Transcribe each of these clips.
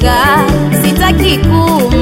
kuaga, sitaki kuma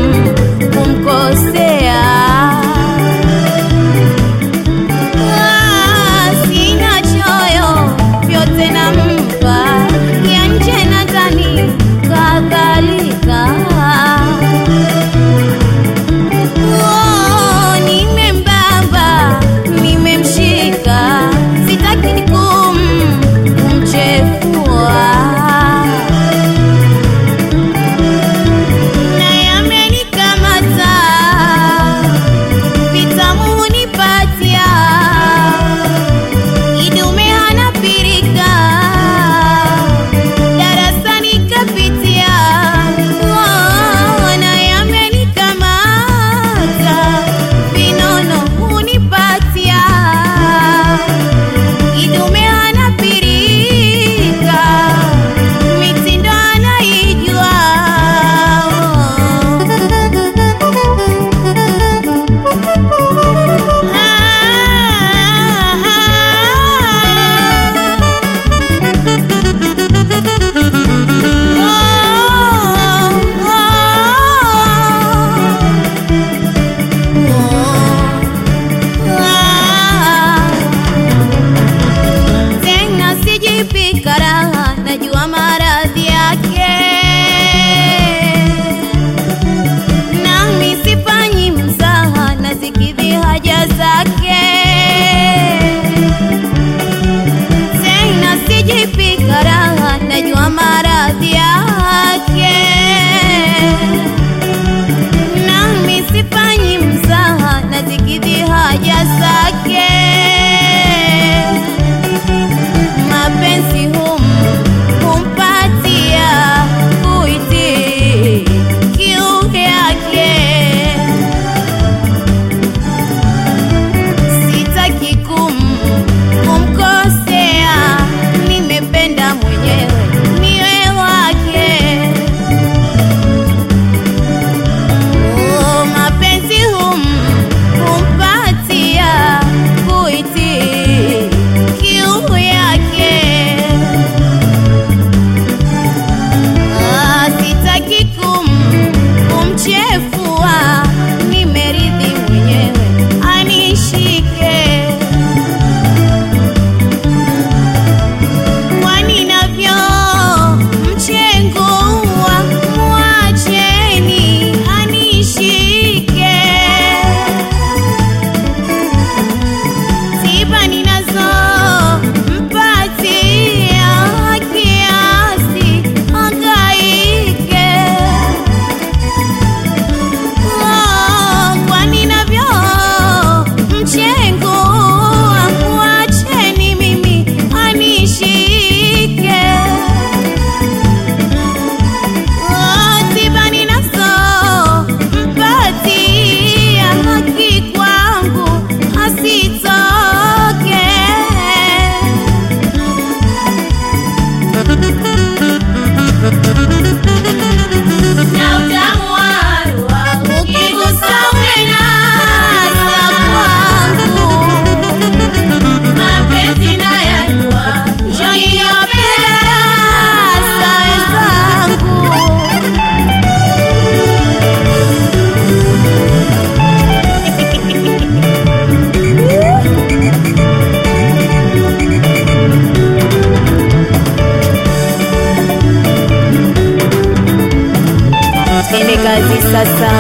sasa,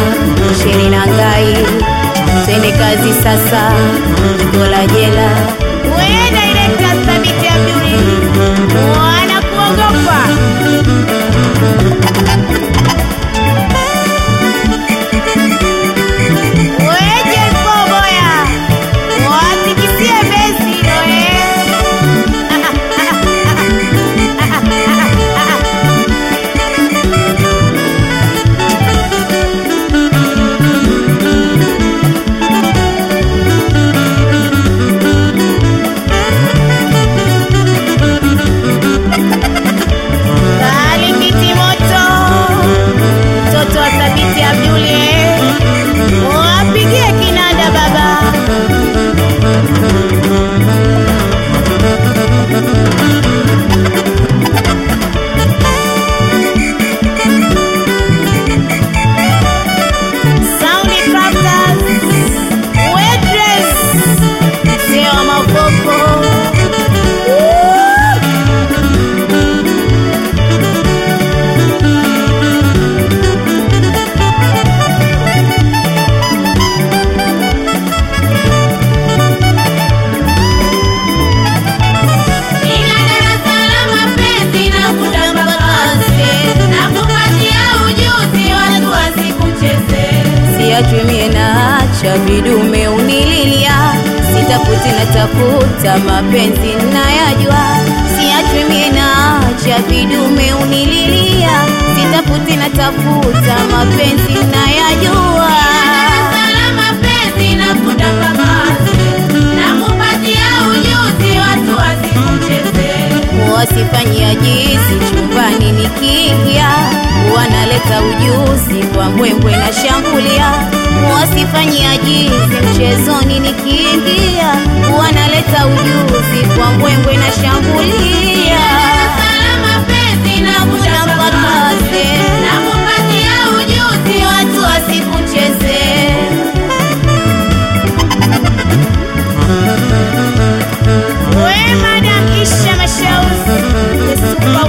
sheni na ngai, tende kazi sasa, tuko wenda jela. Wewe director Sammy wana kuogopa. Patricia Juliet. mapenzi nayajua, siachwi mie naacha, vidume unililia, sitafuti natafuta, mapenzi nayajua wasifanyia jizi chumbani, nikia wanaleta ujuzi kwa mbwembwe na shambulia wasifanyi ajizi mchezoni, nikiingia. Wanaleta ujuzi kwa mbwembwe na shambulia. Wema dakisha mashauzi, Yesu kwa